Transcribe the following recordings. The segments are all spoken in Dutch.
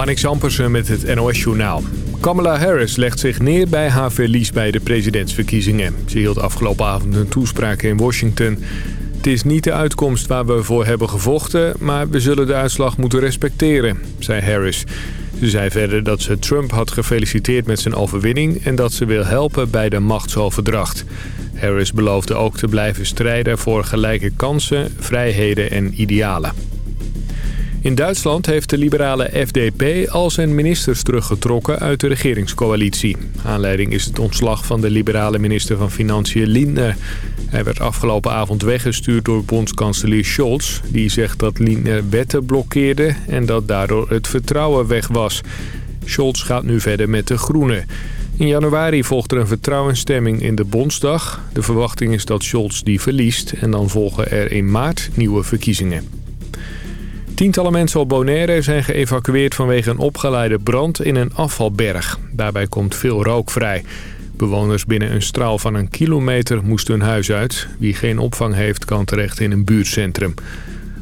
Marnix Ampersen met het NOS-journaal. Kamala Harris legt zich neer bij haar verlies bij de presidentsverkiezingen. Ze hield afgelopen avond een toespraak in Washington. Het is niet de uitkomst waar we voor hebben gevochten... maar we zullen de uitslag moeten respecteren, zei Harris. Ze zei verder dat ze Trump had gefeliciteerd met zijn overwinning... en dat ze wil helpen bij de machtsoverdracht. Harris beloofde ook te blijven strijden voor gelijke kansen, vrijheden en idealen. In Duitsland heeft de liberale FDP al zijn ministers teruggetrokken uit de regeringscoalitie. Aanleiding is het ontslag van de liberale minister van Financiën Lindner. Hij werd afgelopen avond weggestuurd door bondskanselier Scholz. Die zegt dat Lindner wetten blokkeerde en dat daardoor het vertrouwen weg was. Scholz gaat nu verder met de Groenen. In januari volgt er een vertrouwensstemming in de Bondsdag. De verwachting is dat Scholz die verliest en dan volgen er in maart nieuwe verkiezingen. Tientallen mensen op Bonaire zijn geëvacueerd vanwege een opgeleide brand in een afvalberg. Daarbij komt veel rook vrij. Bewoners binnen een straal van een kilometer moesten hun huis uit. Wie geen opvang heeft kan terecht in een buurtcentrum.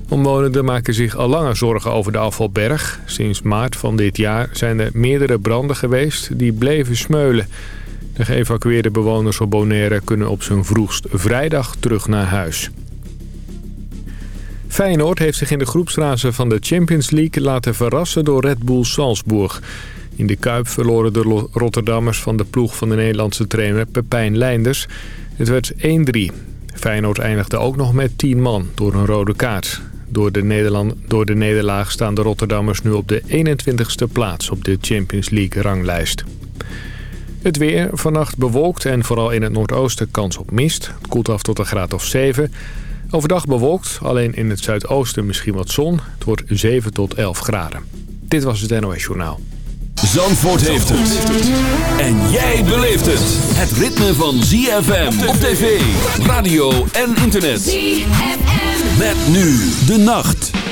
Omwonenden maken zich al langer zorgen over de afvalberg. Sinds maart van dit jaar zijn er meerdere branden geweest die bleven smeulen. De geëvacueerde bewoners op Bonaire kunnen op zijn vroegst vrijdag terug naar huis. Feyenoord heeft zich in de groepsfase van de Champions League laten verrassen door Red Bull Salzburg. In de Kuip verloren de Rotterdammers van de ploeg van de Nederlandse trainer Pepijn Leinders. Het werd 1-3. Feyenoord eindigde ook nog met 10 man door een rode kaart. Door de, Nederland, door de nederlaag staan de Rotterdammers nu op de 21ste plaats op de Champions League ranglijst. Het weer, vannacht bewolkt en vooral in het noordoosten kans op mist. Het koelt af tot een graad of 7. Overdag bewolkt, alleen in het zuidoosten misschien wat zon. Het wordt 7 tot 11 graden. Dit was het NOS Journaal. Zandvoort heeft het. En jij beleeft het. Het ritme van ZFM op tv, radio en internet. ZFM. Met nu de nacht.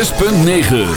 6.9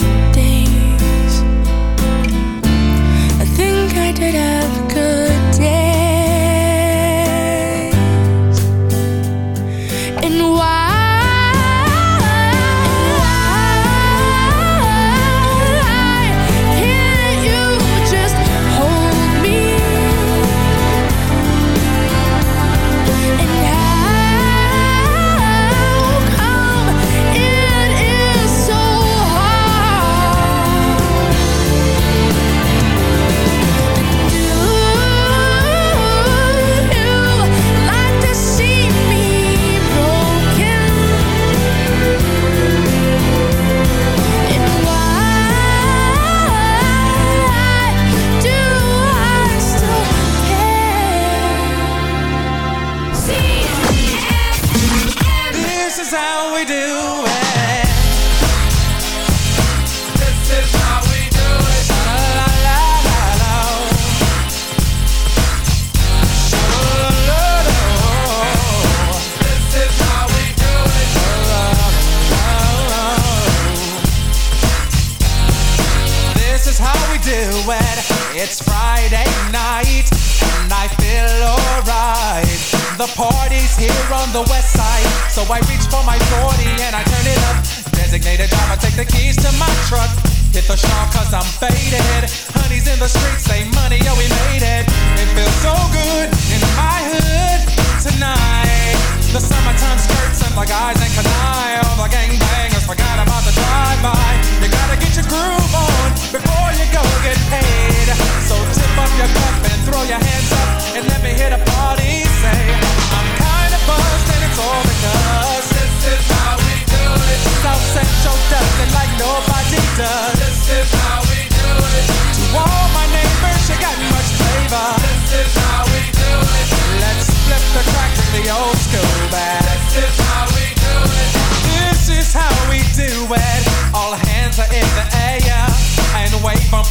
skirts and the guys and can I all the gangbangers forgot about the drive-by. You gotta get your groove on before you go get paid. So tip up your cup and throw your hands up and let me hit the party. Say I'm kinda buzzed and it's all because this is how we do it. South Central does it like nobody does. This is how we do it. To all my neighbors, you got much flavor. This is how we do it. Let's flip the crack in the old.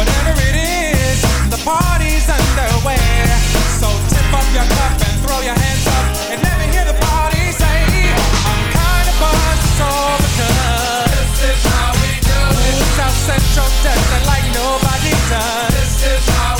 Whatever it is, the party's underway. So tip up your cup and throw your hands up and hear the party say, I'm kinda buzzed, it's all because this is how we do it. Central does it like nobody does. This is how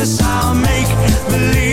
One minute they're up,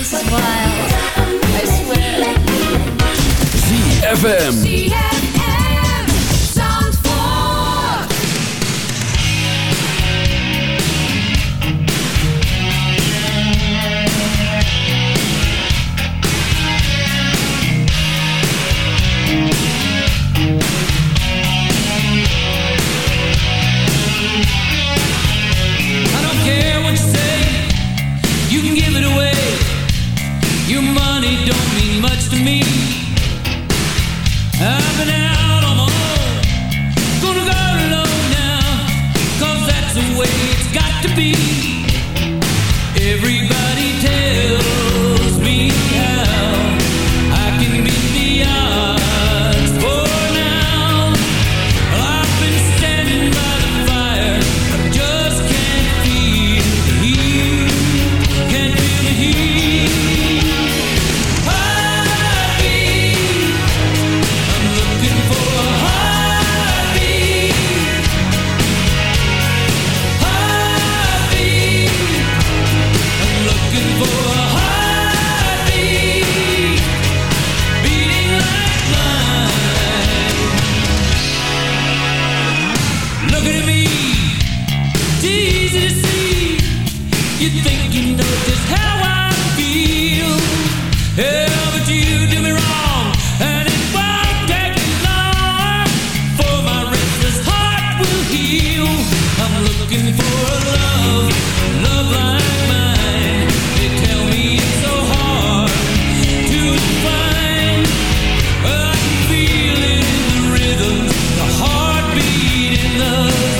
This is wild, I swear. ZFM. love.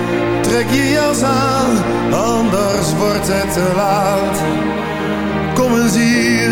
trek je jas aan, anders wordt het te laat. Kom eens hier,